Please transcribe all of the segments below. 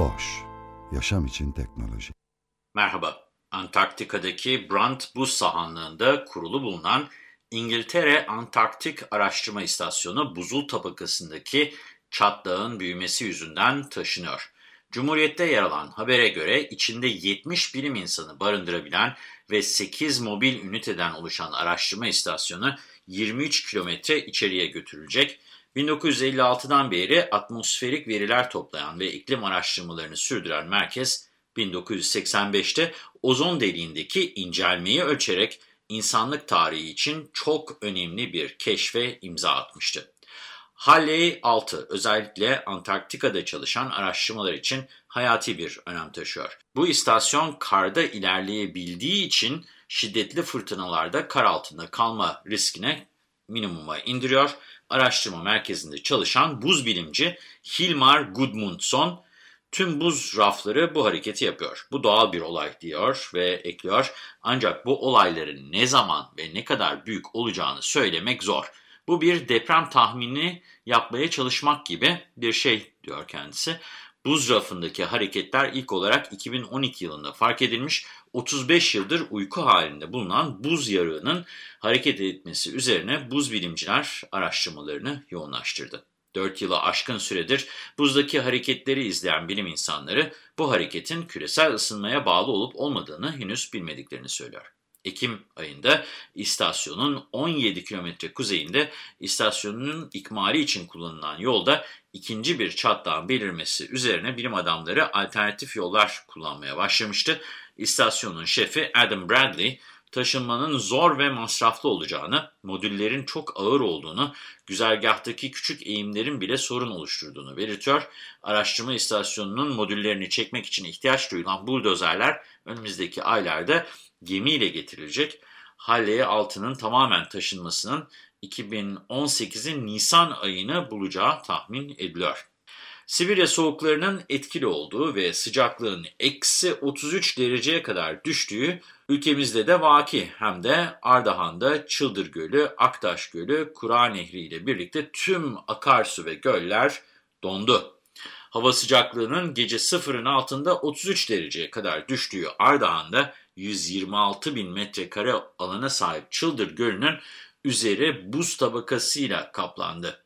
Boş, yaşam için teknoloji. Merhaba, Antarktika'daki Brant Buz Sahanlığı'nda kurulu bulunan İngiltere Antarktik Araştırma İstasyonu buzul tabakasındaki çatlağın büyümesi yüzünden taşınıyor. Cumhuriyet'te yer alan habere göre içinde 70 bilim insanı barındırabilen ve 8 mobil üniteden oluşan araştırma istasyonu 23 kilometre içeriye götürülecek. 1956'dan beri atmosferik veriler toplayan ve iklim araştırmalarını sürdüren merkez 1985'te ozon deliğindeki incelmeyi ölçerek insanlık tarihi için çok önemli bir keşfe imza atmıştı. Halley 6 özellikle Antarktika'da çalışan araştırmalar için hayati bir önem taşıyor. Bu istasyon karda ilerleyebildiği için şiddetli fırtınalarda kar altında kalma riskine minimuma indiriyor. Araştırma merkezinde çalışan buz bilimci Hilmar Gudmundsson tüm buz rafları bu hareketi yapıyor. Bu doğal bir olay diyor ve ekliyor. Ancak bu olayların ne zaman ve ne kadar büyük olacağını söylemek zor. Bu bir deprem tahmini yapmaya çalışmak gibi bir şey diyor kendisi. Buz rafındaki hareketler ilk olarak 2012 yılında fark edilmiş 35 yıldır uyku halinde bulunan buz yarığının hareket etmesi üzerine buz bilimciler araştırmalarını yoğunlaştırdı. 4 yılı aşkın süredir buzdaki hareketleri izleyen bilim insanları bu hareketin küresel ısınmaya bağlı olup olmadığını henüz bilmediklerini söylüyor. Ekim ayında istasyonun 17 kilometre kuzeyinde istasyonun ikmali için kullanılan yolda ikinci bir çatlağın belirmesi üzerine bilim adamları alternatif yollar kullanmaya başlamıştı. İstasyonun şefi Adam Bradley, taşınmanın zor ve masraflı olacağını, modüllerin çok ağır olduğunu, güzergahtaki küçük eğimlerin bile sorun oluşturduğunu belirtiyor. Araştırma istasyonunun modüllerini çekmek için ihtiyaç duyulan buldozerler önümüzdeki aylarda gemiyle getirilecek. Halley altının tamamen taşınmasının 2018'in Nisan ayını bulacağı tahmin ediliyor. Sibirya soğuklarının etkili olduğu ve sıcaklığın eksi 33 dereceye kadar düştüğü ülkemizde de vaki hem de Ardahan'da Çıldır Gölü, Aktaş Gölü, Kura Nehri ile birlikte tüm akarsu ve göller dondu. Hava sıcaklığının gece sıfırın altında 33 dereceye kadar düştüğü Ardahan'da 126 bin metrekare alana sahip Çıldır Gölü'nün üzeri buz tabakasıyla kaplandı.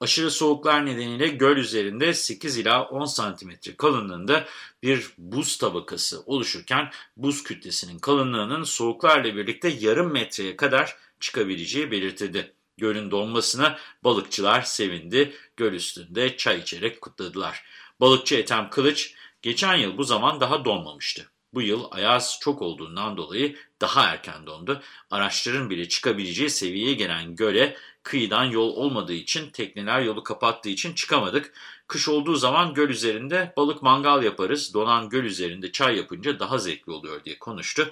Aşırı soğuklar nedeniyle göl üzerinde 8 ila 10 santimetre kalınlığında bir buz tabakası oluşurken buz kütlesinin kalınlığının soğuklarla birlikte yarım metreye kadar çıkabileceği belirtildi. Gölün donmasına balıkçılar sevindi, göl üstünde çay içerek kutladılar. Balıkçı Ethem Kılıç, geçen yıl bu zaman daha donmamıştı. Bu yıl ayaz çok olduğundan dolayı daha erken dondu. Araçların bile çıkabileceği seviyeye gelen göle kıyıdan yol olmadığı için tekneler yolu kapattığı için çıkamadık. Kış olduğu zaman göl üzerinde balık mangal yaparız. Donan göl üzerinde çay yapınca daha zevkli oluyor diye konuştu.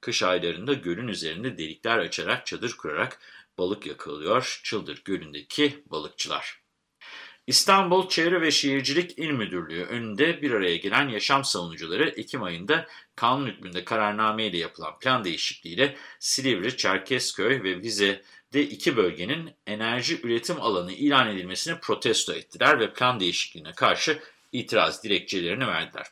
Kış aylarında gölün üzerinde delikler açarak çadır kurarak balık yakalıyor Çıldır Gölü'ndeki balıkçılar. İstanbul Çevre ve Şehircilik İl Müdürlüğü önünde bir araya gelen yaşam savunucuları Ekim ayında kanun hükmünde kararname ile yapılan plan değişikliğiyle Silivri, Çerkezköy ve Vize'de iki bölgenin enerji üretim alanı ilan edilmesini protesto ettiler ve plan değişikliğine karşı itiraz dilekçelerini verdiler.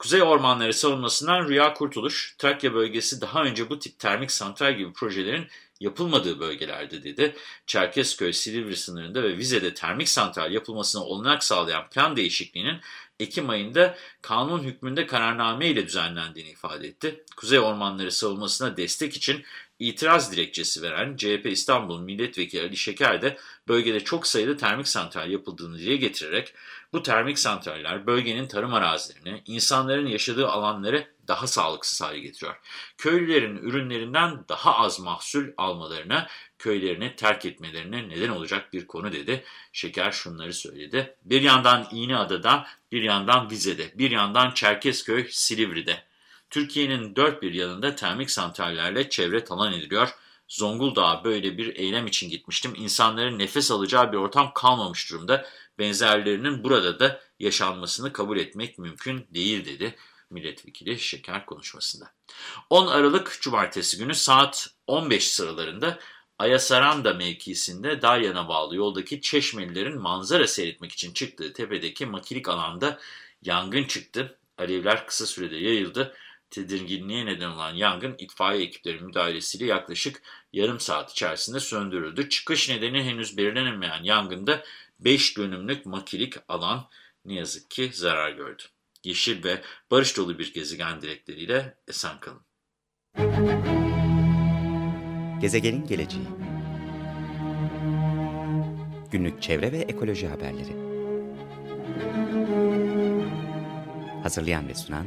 Kuzey Ormanları savunmasından Rüya Kurtuluş, Trakya bölgesi daha önce bu tip termik santral gibi projelerin yapılmadığı bölgelerde dedi. Çerkezköy, Silivri sınırında ve Vize'de termik santral yapılmasına olanak sağlayan plan değişikliğinin Ekim ayında kanun hükmünde kararname ile düzenlendiğini ifade etti. Kuzey ormanları savunmasına destek için itiraz dilekçesi veren CHP İstanbul Milletvekili Ali Şeker de bölgede çok sayıda termik santral yapıldığını dile getirerek bu termik santraller bölgenin tarım arazilerini, insanların yaşadığı alanları daha sağlıksız hale getiriyor. Köylülerin ürünlerinden daha az mahsul almalarına, köylerini terk etmelerine neden olacak bir konu dedi. Şeker şunları söyledi. Bir yandan İğneada'da, bir yandan Vize'de, bir yandan Çerkezköy, Silivri'de. Türkiye'nin dört bir yanında termik santrallerle çevre talan ediliyor. Zonguldak'a böyle bir eylem için gitmiştim. İnsanların nefes alacağı bir ortam kalmamış durumda. Benzerlerinin burada da yaşanmasını kabul etmek mümkün değil dedi milletvekili Şeker konuşmasında. 10 Aralık Cumartesi günü saat 15 sıralarında Ayasaranda mevkisinde Dalyan'a bağlı yoldaki Çeşmelilerin manzara seyretmek için çıktığı tepedeki makilik alanda yangın çıktı. Alevler kısa sürede yayıldı. Tedirginliğe neden olan yangın itfaiye ekiplerinin müdahalesiyle yaklaşık yarım saat içerisinde söndürüldü. Çıkış nedeni henüz belirlenemeyen yangında 5 dönümlük makilik alan ne yazık ki zarar gördü. Yeşil ve barış dolu bir gezegen dilekleriyle esen kalın. Gezegenin geleceği Günlük çevre ve ekoloji haberleri Hazırlayan ve sunan